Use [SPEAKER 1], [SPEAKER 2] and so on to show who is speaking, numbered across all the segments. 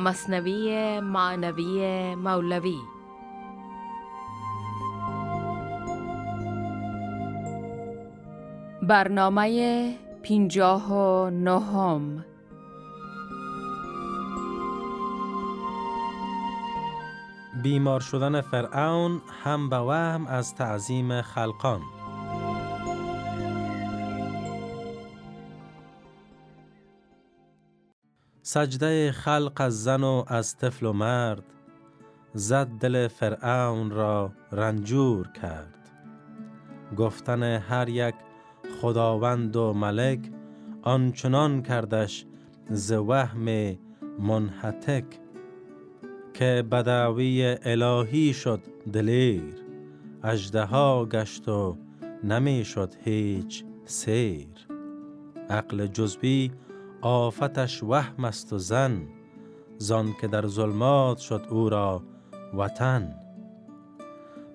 [SPEAKER 1] مصنوی معنوی مولوی. برنامه پینجاه و نهم.
[SPEAKER 2] بیمار شدن فرعون هم به وهم از تعظیم خلقان. سجده خلق از زن و از طفل و مرد زد دل فرعون را رنجور کرد. گفتن هر یک خداوند و ملک آنچنان کردش ز وهم منحتک که بداوی الهی شد دلیر اجدها گشت و نمی شد هیچ سیر. عقل جزبی آفتش وهم است و زن زان که در ظلمات شد او را وطن.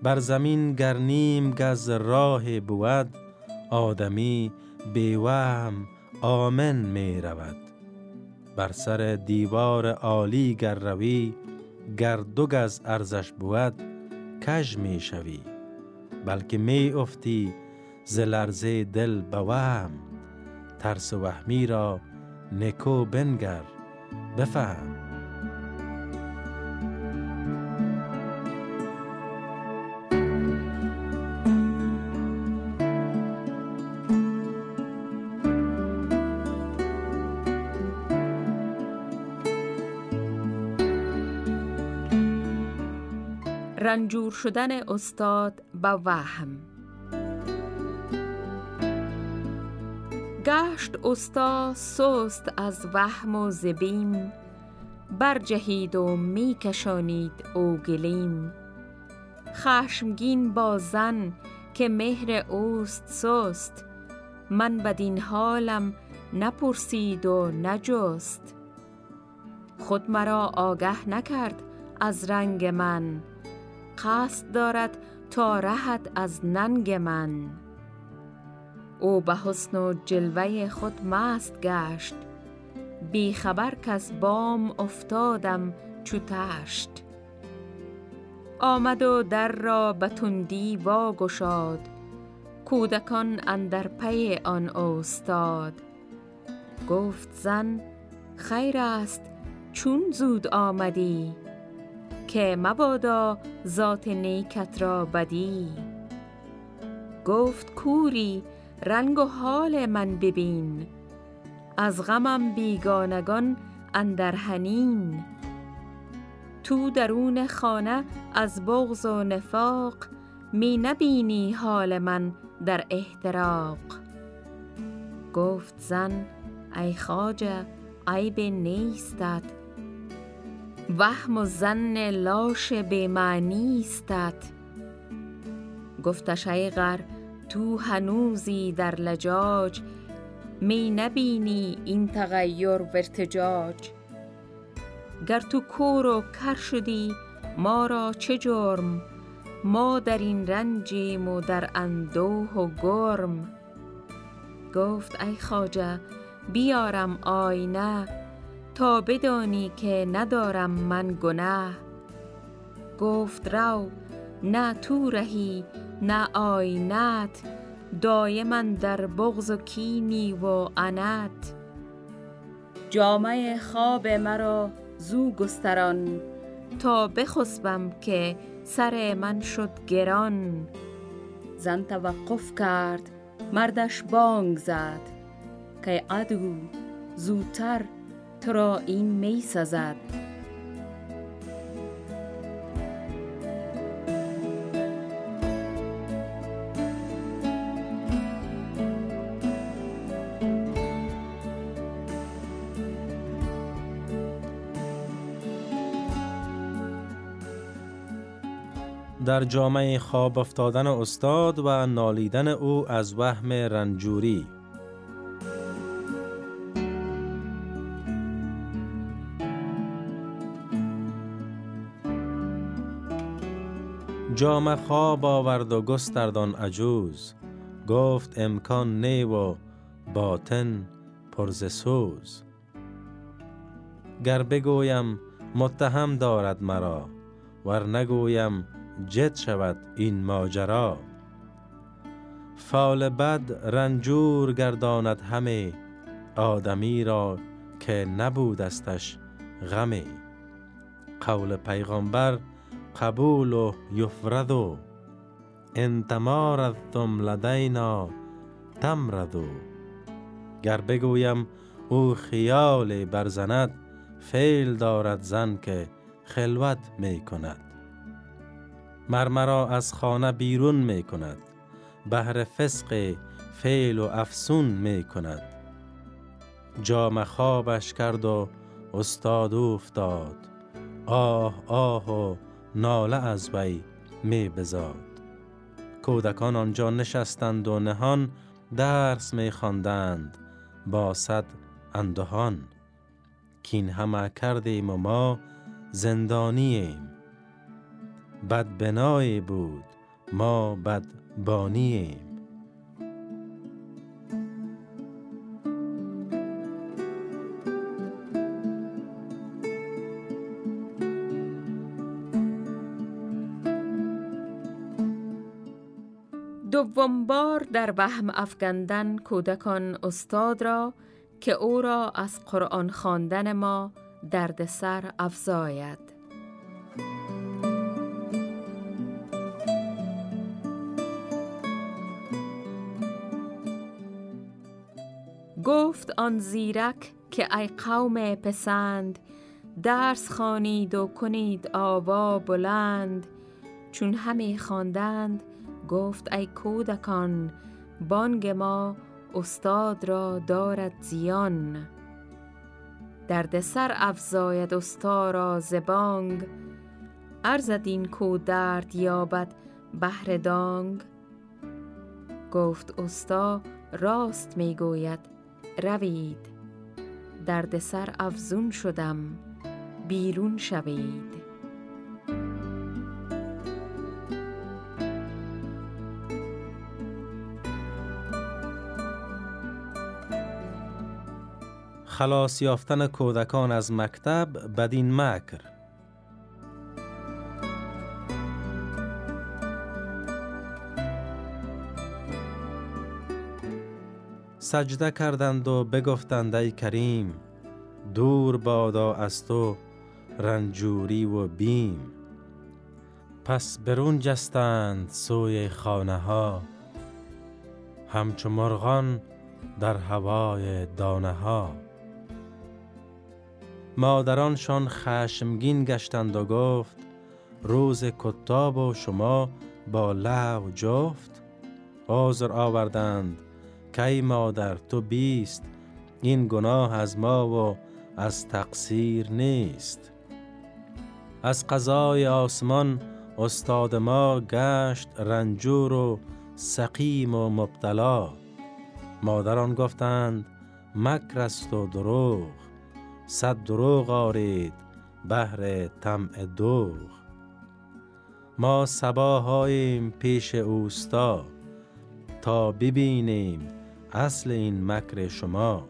[SPEAKER 2] بر زمین گرنیم گز راه بود آدمی بی وهم آمن می رود. بر سر دیوار عالی گر روی گر دو گز ارزش بود کژ می شوی. بلکه می افتی ز لرزه دل به وهم ترس وهمی را نکو بنگر. بفهم.
[SPEAKER 1] رنجور شدن استاد با وهم. گشت استاد سست از وهم و زبیم. برجهید و می کشانید او گلیم خشمگین با زن که مهر اوست سست. من بدین حالم نپرسید و نجست. خود مرا آگه نکرد از رنگ من. قصد دارد تا رهد از ننگ من. او به حسن و جلوه خود مست گشت. بی خبر کس بام افتادم چو تشت آمد و در را به تندی وا گشاد کودکان اندر پی آن استاد. گفت زن خیر است چون زود آمدی. که مبادا ذات نیکت را بدی. گفت کوری رنگ و حال من ببین. از غمم بیگانگان اندر حنین. تو درون خانه از بغض و نفاق می نبینی حال من در احتراق. گفت زن ای خاجه عیب نیستد وهم و زن لاش معنی استد گفتش ای غر تو هنوزی در لجاج می نبینی این تغییر و ارتجاج گر تو کور و کر شدی ما را چه جرم؟ ما در این رنجیم و در اندوه و گرم. گفت ای خواجه بیارم آینه تا بدانی که ندارم من گناه گفت رو نه تو رهی نه آینت دایما در بغض و کینی و عنت. جامه خواب مرا زو گستران. تا بخسبم که سر من شد گران. زن توقف کرد مردش بانگ زد. که عدو زودتر تو را این می سزد.
[SPEAKER 2] در جامعه خواب افتادن استاد و نالیدن او از وهم رنجوری. جام خواب آورد و گستردان عجوز. گفت امکان نی و باطن پرز سوز. گر بگویم متهم دارد مرا ور نگویم جد شود این ماجرا. فال بد رنجور گرداند همه آدمی را که نبودستش غمی قول پیغمبر قبول و یفرد و انتمارتم لدینا تمردو گر بگویم او خیال برزند فیل دارد زن که خلوت می کند مرمرا از خانه بیرون می کند. بهر فسق فیل و افسون می کند. جام خوابش کرد و استاد افتاد آه آه و ناله از وی می بزاد. کودکان آنجا نشستند و نهان درس می خواندند با صد اندهان. کین همه کردیم و ما زندانیم بد بنای بود. ما بد بانیم
[SPEAKER 1] دوم بار در وهم افگندن کودکان استاد را که او را از قرآن خواندن ما دردسر افزاید. آن زیرک که ای قوم پسند درس خوانید و کنید آوا بلند. چون همه خواندند گفت ای کودکان بانگ ما استاد را دارد زیان. درد سر افزاید استا را زبانگ ارزد این کو درد یابد بهر دانگ. گفت استا راست می گوید روید. درد سر افزون شدم بیرون شوید.
[SPEAKER 2] خلاص یافتن کودکان از مکتب بدین مکر. سجده کردند و بگفتند ای کریم دور بادا از تو رنجوری و بیم. پس برون جستند سوی خانه ها همچو مرغان در هوای دانه ها مادرانشان خشمگین گشتند و گفت روز کتاب و شما با لو جفت. آزر آوردند. کی مادر تو بیست؟ این گناه از ما و از تقصیر نیست. از قضای آسمان استاد ما گشت رنجور و سقیم و مبتلا. مادران گفتند مکر است و دروغ. صد دروغ آرید بهر طمع دوغ ما سباهاییم پیش اوستا. تا ببینیم اصل این مکر شما.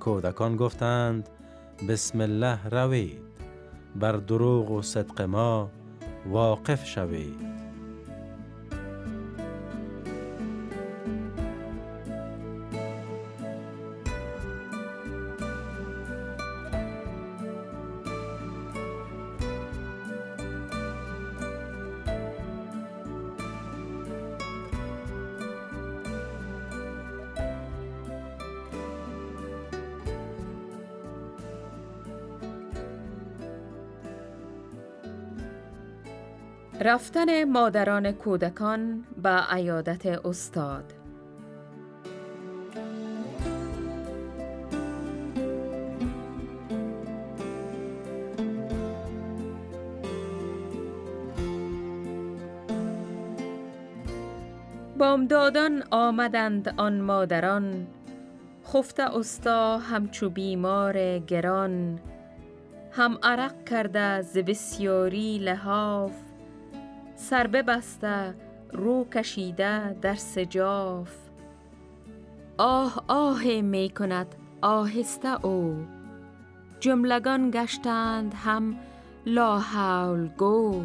[SPEAKER 2] کودکان گفتند بسم الله روید. بر دروغ و صدق ما واقف شوید.
[SPEAKER 1] رفتن مادران کودکان به عیادت استاد. بامدادان آمدند آن مادران خفته استا همچو بیمار گران هم عرق کرده ز بسیاری لحاف سر ببسته رو کشیده در سجاف. آه آه می کند آهسته او. جملگان گشتند هم لا حول گو.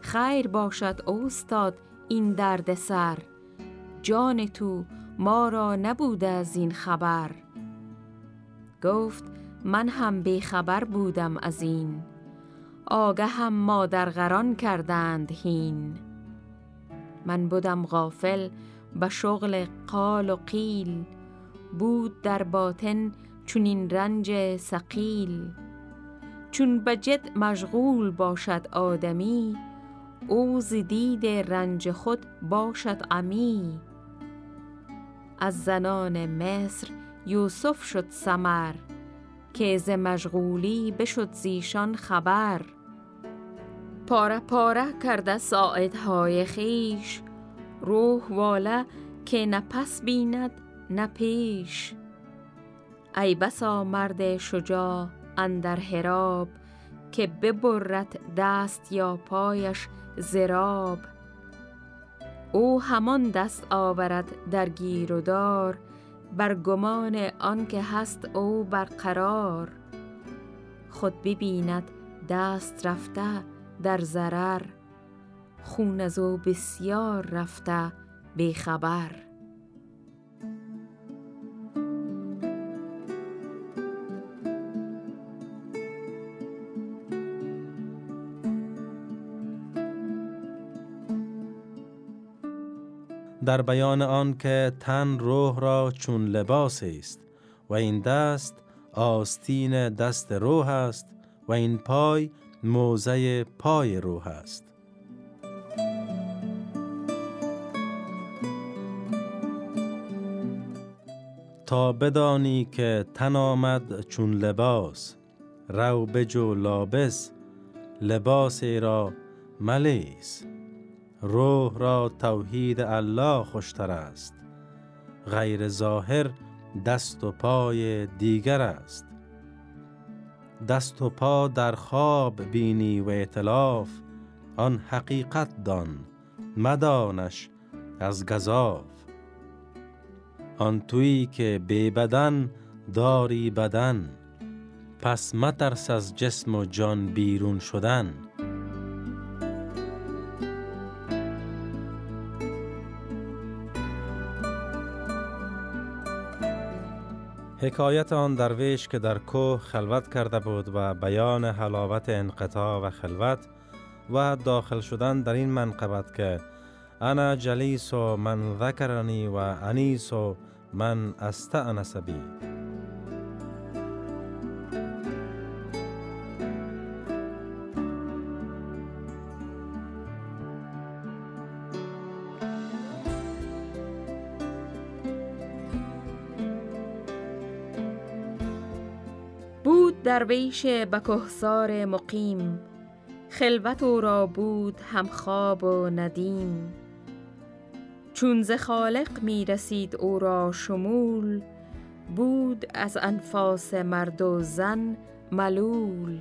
[SPEAKER 1] خیر باشد استاد این درد سر. جان تو ما را نبوده از این خبر. گفت من هم بیخبر بودم از این. آگه هم مادرغران کردند هین. من بودم غافل به شغل قال و قیل بود در باطن چون این رنج سقیل چون به جد مشغول باشد آدمی او دید رنج خود باشد عمی. از زنان مصر یوسف شد سمر که ز مشغولی بشد زیشان خبر. پاره پاره کرده ساعدهای خیش. روح واله که نه پس بیند نه پیش. ای بسا مرد شجاع اندر هراب که ببرد دست یا پایش زراب. او همان دست آورد در گیر و دار بر گمان آنکه هست او برقرار. خود ببیند دست رفته در ضرر خون از او بسیار رفته بیخبر.
[SPEAKER 2] در بیان آن که تن روح را چون لباس است و این دست آستین دست روح است و این پای موزه پای روح است. تا بدانی که تن آمد چون لباس رو بجو لابس لباس را ملیس. روح را توحید الله خوشتر است. غیر ظاهر دست و پای دیگر است. دست و پا در خواب بینی و اطلاف آن حقیقت دان مدانش از گذاف آن تویی که بی بدن داری بدن پس مترس از جسم و جان بیرون شدن. حکایت آن درویش که در کوه خلوت کرده بود و بیان حلاوت انقطاع و خلوت و داخل شدن در این منقبت که انا جلیس و من ذکرنی و انیس و من استعنس بی.
[SPEAKER 1] درویش به مقیم خلوت او را بود هم خواب و ندیم. چون ز خالق می رسید او را شمول بود از انفاس مرد و زن ملول.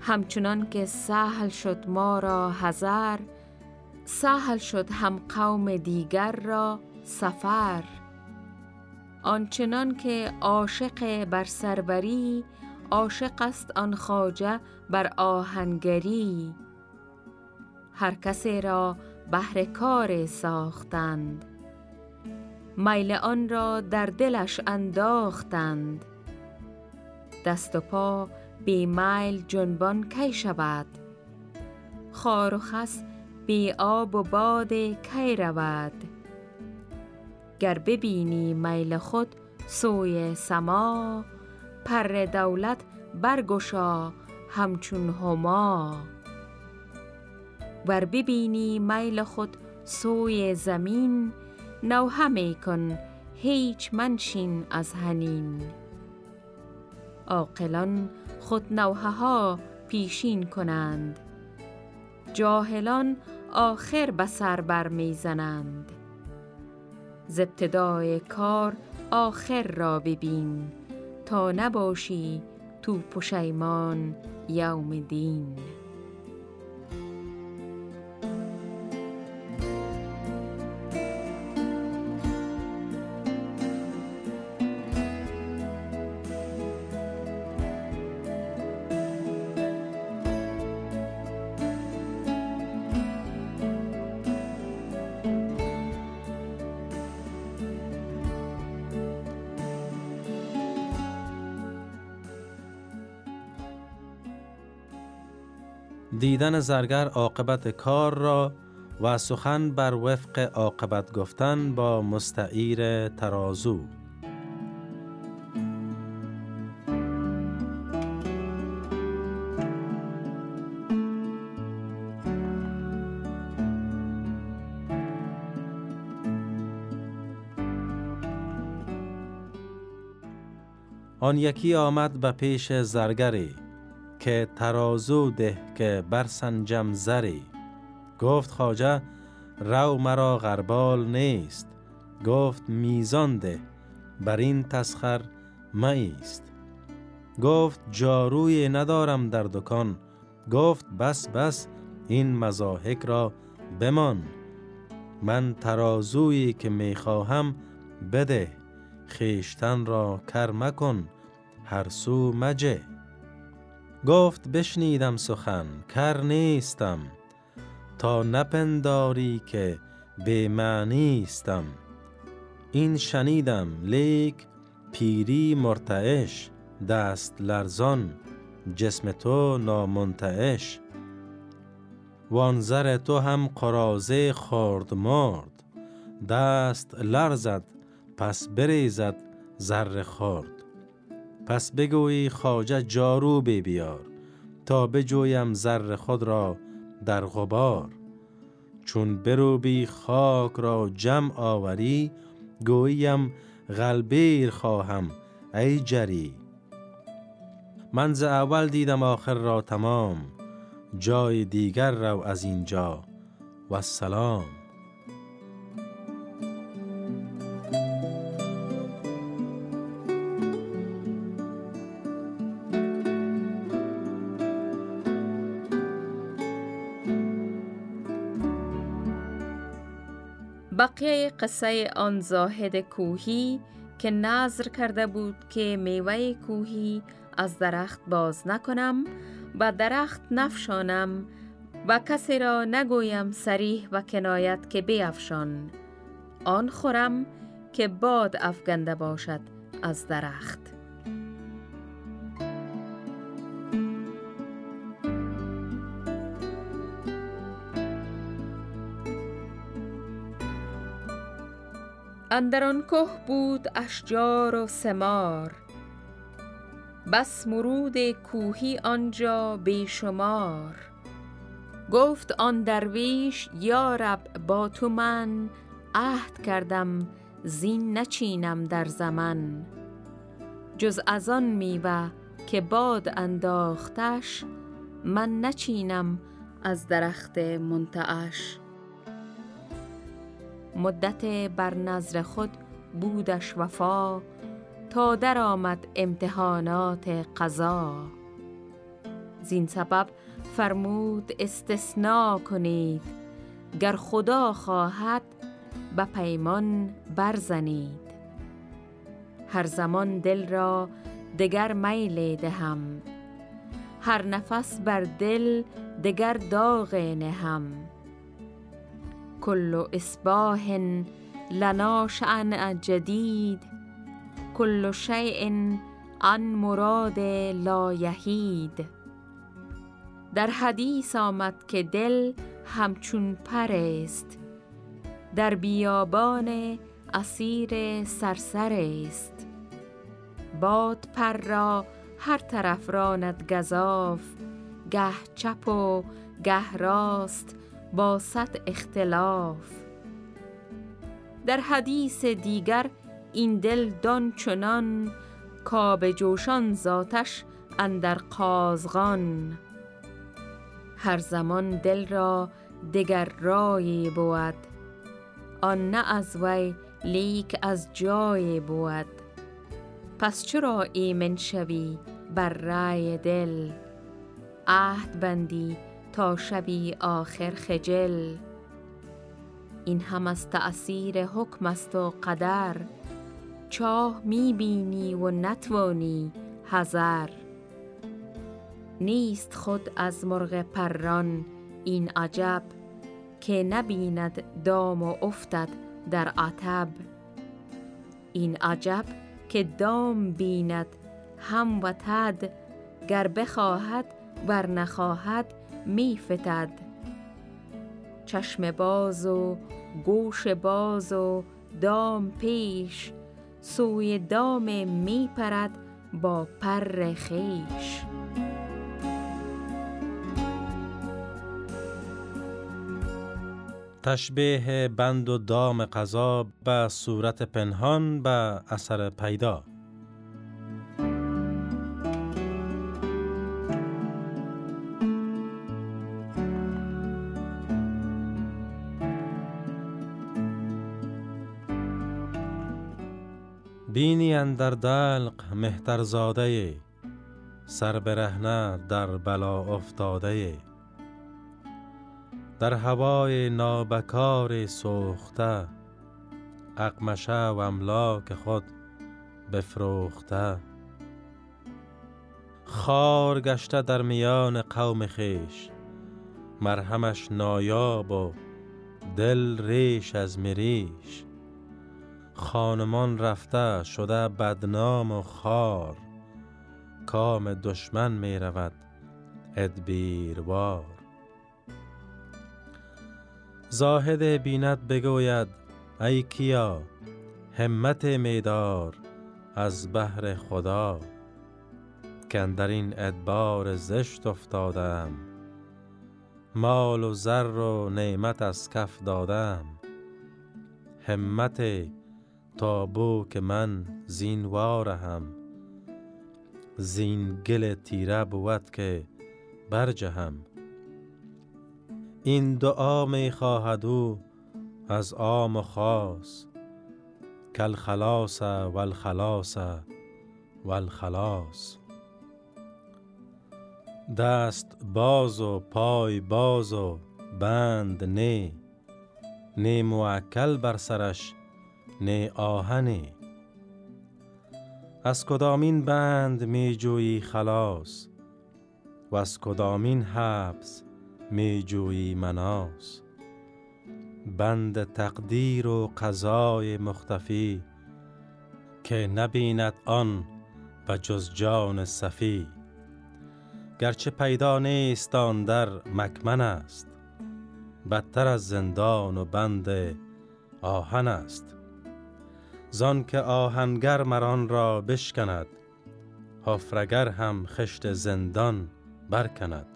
[SPEAKER 1] همچنان که سهل شد ما را هزر سهل شد هم قوم دیگر را سفر. آنچنان که عاشق بر سربری عاشق است آن خواجه بر آهنگری. هر کسی را بهر کار ساختند میل آن را در دلش انداختند. دست و پا بی میل جنبان کی شود؟ خار و خس بی آب و باد کی رود؟ گر ببینی میل خود سوی سما پر دولت برگشا همچون هما. ور ببینی میل خود سوی زمین نوحه می کن هیچ منشین از هنین عاقلان خود نوحه ها پیشین کنند جاهلان آخر به سر بر می‌زنند ز ابتدای کار آخر را ببین. تا نباشی تو پشیمان یوم دین.
[SPEAKER 2] دیدن زرگر عاقبت کار را و سخن بر وفق عاقبت گفتن با مستعیر ترازو. آن یکی آمد به پیش زرگری. که ترازو ده که برسنجم زری. گفت خواجه رو مرا غربال نیست. گفت میزان ده بر این تسخر مایست. گفت جاروی ندارم در دکان. گفت بس بس این مزاحک را بمان. من ترازویی که می‌خواهم بده. خیشتن را کر مکن هر سو مجه. گفت بشنیدم سخن کر نیستم. تا نپنداری که به معنیستم این شنیدم لیک پیری مرتعش دست لرزان جسم تو نامنتعش. وانزر تو هم قرازه خورد مرد. دست لرزد پس بریزد زر خورد. پس بگویی خواجه جارو بیار تا بجویم زر خود را در غبار. چون بروبی خاک را جمع آوری گویم غلبیر خواهم ای جری. من ز اول دیدم آخر را تمام جای دیگر رو از اینجا. و سلام
[SPEAKER 1] بقیه قصه آن زاهد کوهی که نظر کرده بود که میوه کوهی از درخت باز نکنم و درخت نفشانم و کسی را نگویم سریح و کنایت که بیافشان آن خورم که باد افگنده باشد از درخت. اندر آن که بود اشجار و سمار بس مرود کوهی آنجا بیشمار گفت آن درویش یا رب با تو من عهد کردم زین نچینم در زمن. جز از آن میوه که باد انداختش من نچینم از درخت منتعش. مدت بر نظر خود بودش وفا تا در آمد امتحانات قضا. زین سبب فرمود استثناء کنید گر خدا خواهد به پیمان برزنید. هر زمان دل را دگر میل دهم هر نفس بر دل دگر داغ نهم. كل إصباح لنا شأن جدید كل شيء عن مراد لا یهید در حدیث آمد که دل همچون پر است در بیابان اسیر سرسر است باد پر را هر طرف راند گذاف گه چپ و گه راست. با صد اختلاف. در حدیث دیگر این دل دان چنان کاب جوشان ذاتش اندر قازغان. هر زمان دل را دگر رای بود آن نه از وی لیک از جای بود. پس چرا ایمن شوی بر رای دل؟ عهد بندی تا شبی آخر خجل. این هم از تأثیر حکم است و قدر. چاه می‌بینی و نتوانی هزر نیست خود از مرغ پران این عجب که نبیند دام و افتد در عتب. این عجب که دام بیند هم و تد گر بخواهد ور نخواهد می فتد. چشم باز و گوش باز و دام پیش سوی دام می پرد با پر خیش.
[SPEAKER 2] تشبیه بند و دام قضا به صورت پنهان به اثر پیدا. اندر دلق مهتر زاده سر برهنه در بلا افتاده در هوای نابکار سوخته اقمشه و املاک خود بفروخته. خار گشته در میان قوم خیش مرهمش نایاب و دل ریش از مریش. خانمان رفته شده بدنام و خار. کام دشمن می رود ادبیروار. زاهد بیند بگوید ای کیا همت میدار از بهر خدا. که در این ادبار زشت افتادم مال و زر و نعمت از کف دادم. همت تا بو که من زین وارهم. زین گل تیره بود که برجهم. این دعا می خواهد او از عام و خاص. کل خلاص و الخلاص و الخلاص دست باز و پای باز و بند نه نه موکل بر سرش نه آهنی. از کدامین بند می جویی خلاص و از کدامین حبس می جویی مناس بند تقدیر و قضای مختفی که نبیند آن و جز جان صفی. گرچه پیدا نیست در مکمن است بدتر از زندان و بند آهن است. زان که آهنگر مران را بشکند حفرگر هم خشت زندان برکند.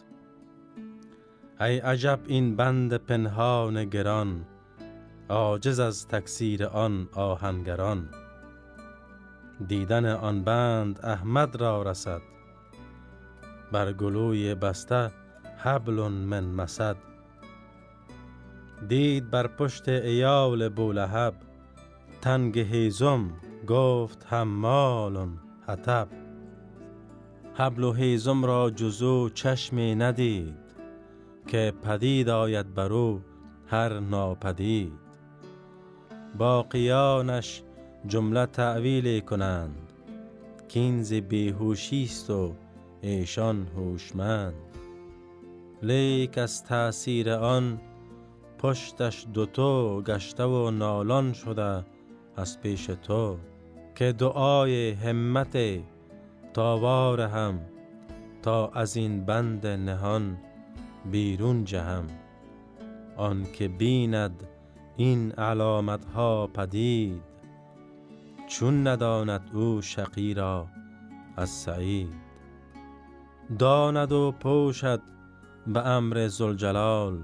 [SPEAKER 2] ای عجب این بند پنهان گران عاجز از تکثیر آن آهنگران. دیدن آن بند احمد را رسد بر گلوی بسته حبل من مسد. دید بر پشت ایال بولهب تنگ هیزم گفت حمال حتب حبل و هیزم را جزو چشمی ندید که پدید آید برو هر ناپدید. باقیانش جمله تعویل کنند کینز بیهوشی است و ایشان هوشمند. لیک از تأثیر آن پشتش دوتو گشته و نالان شده از پیش تو که دعای همت تاوار هم تا از این بند نهان بیرون جهم. آن که بیند این علامت ها پدید چون نداند او شقی را از سعید. داند و پوشد به امر زلجلال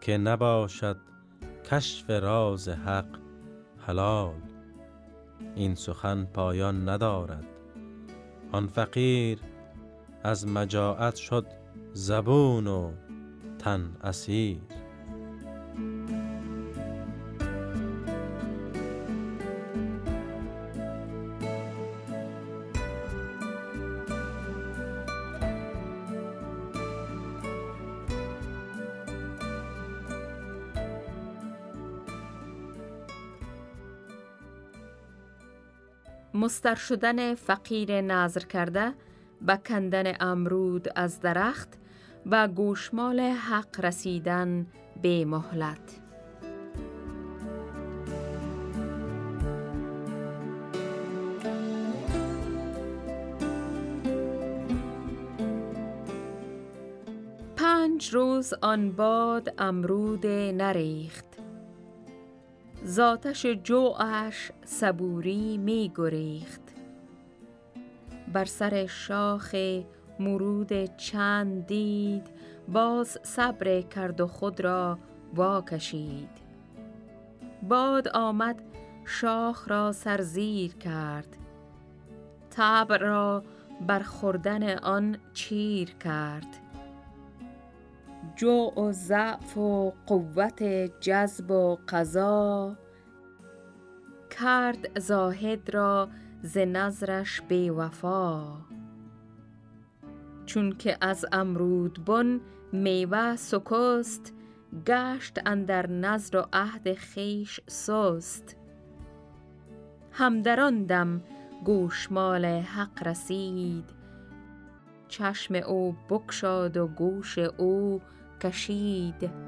[SPEAKER 2] که نباشد کشف راز حق. حلال این سخن پایان ندارد. آن فقیر از مجاعت شد زبون و تن اسیر.
[SPEAKER 1] مستر شدن فقیر نظر کرده به کندن امرود از درخت و گوشمال حق رسیدن به مهلت. پنج روز آن باد امرود نریخت. زاتش جوعش صبوری می گریخت. بر سر شاخ مرود چند دید باز صبر کرد و خود را واکشید. باد آمد شاخ را سرزیر کرد. تبر را بر خوردن آن چیر کرد. جو و ضعف و قوت جذب و قضا. کرد زاهد را ز نظرش بی وفا. چون که از امرود بن میوه سکست گشت اندر نظر و عهد خیش سست. همدران دم گوشمال حق رسید چشم او بکشاد و گوش او کشید.